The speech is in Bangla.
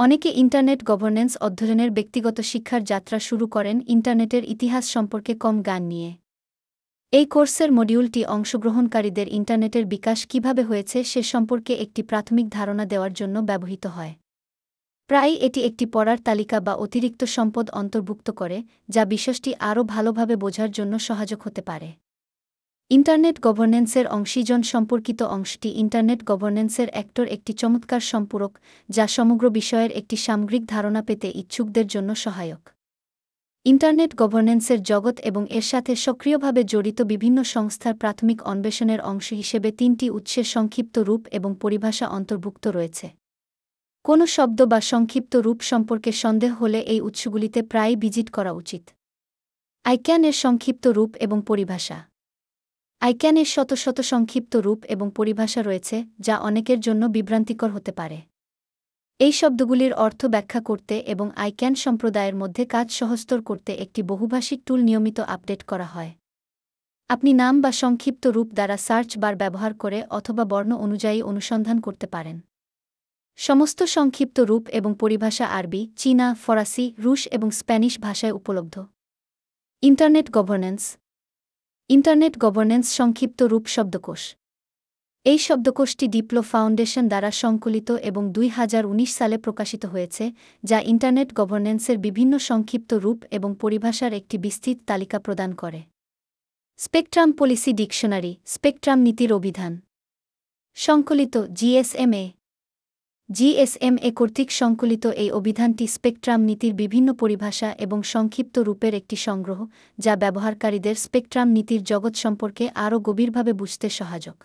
অনেকে ইন্টারনেট গভর্নেন্স অধ্যয়নের ব্যক্তিগত শিক্ষার যাত্রা শুরু করেন ইন্টারনেটের ইতিহাস সম্পর্কে কম জ্ঞান নিয়ে। এই কোর্সের মডিউলটি অংশগ্রহণকারীদের ইন্টারনেটের বিকাশ কীভাবে হয়েছে সে সম্পর্কে একটি প্রাথমিক ধারণা দেওয়ার জন্য ব্যবহৃত হয়। প্রায় এটি একটি পড়ার তালিকা বা অতিরিক্ত সম্পদ অন্তর্ভুক্ত করে, যা বিষয়টি আরও ভালোভাবে বোঝার জন্য সহায়ক হতে পারে। ইন্টারনেট গভর্নেন্সের অংশীজন সম্পর্কিত অংশটি ইন্টারনেট গভর্নেন্সের একটর একটি চমৎকার সম্পূরক, যা সমগ্র বিষয়ের একটি সামগ্রিক ধারণা পেতে ইচ্ছুকদের জন্য সহায়ক। ইন্টারনেট গভর্নেন্সের জগৎ এবং এর সাথে সক্রিয়ভাবে জড়িত বিভিন্ন সংস্থার প্রাথমিক অন্বেষণের অংশ হিসেবে তিনটি উৎসের সংক্ষিপ্ত রূপ এবং পরিভাষা অন্তর্ভুক্ত রয়েছে। কোনো শব্দ বা সংক্ষিপ্ত রূপ সম্পর্কে সন্দেহ হলে এই উৎসগুলিতে প্রায়ই ভিজিট করা উচিত। আইক্যান এর সংক্ষিপ্ত রূপ এবং পরিভাষা। আইক্যানের শত শত সংক্ষিপ্ত রূপ এবং পরিভাষা রয়েছে, যা অনেকের জন্য বিভ্রান্তিকর হতে পারে। এই শব্দগুলির অর্থ ব্যাখ্যা করতে এবং আইক্যান সম্প্রদায়ের মধ্যে কাজ সহস্তর করতে একটি বহুভাষিক টুল নিয়মিত আপডেট করা হয়। আপনি নাম বা সংক্ষিপ্ত রূপ দ্বারা সার্চ বার ব্যবহার করে অথবা বর্ণ অনুযায়ী অনুসন্ধান করতে পারেন। সমস্ত সংক্ষিপ্ত রূপ এবং পরিভাষা আরবি, চীনা, ফরাসি, রুশ এবং স্প্যানিশ ভাষায় উপলব্ধ। ইন্টারনেট গভর্নেন্স ইন্টারনেট গভর্নেন্স সংক্ষিপ্ত রূপ শব্দকোষ। এই শব্দকোষটি ডিপ্লো ফাউন্ডেশন দ্বারা সংকলিত এবং দুই হাজার উনিশ সালে প্রকাশিত হয়েছে, যা ইন্টারনেট গভর্নেন্সের বিভিন্ন সংক্ষিপ্ত রূপ এবং পরিভাষার একটি বিস্তৃত তালিকা প্রদান করে। স্পেকট্রাম পলিসি ডিকশনারি, স্পেকট্রাম নীতির অভিধান। সংকলিত জিএসএমএ জিএসএমএ কর্তৃক সংকলিত এই অভিধানটি স্পেকট্রাম নীতির বিভিন্ন পরিভাষা এবং সংক্ষিপ্ত রূপের একটি সংগ্রহ, যা ব্যবহারকারীদের স্পেকট্রাম নীতির জগৎ সম্পর্কে আরও গভীরভাবে বুঝতে সহায়ক।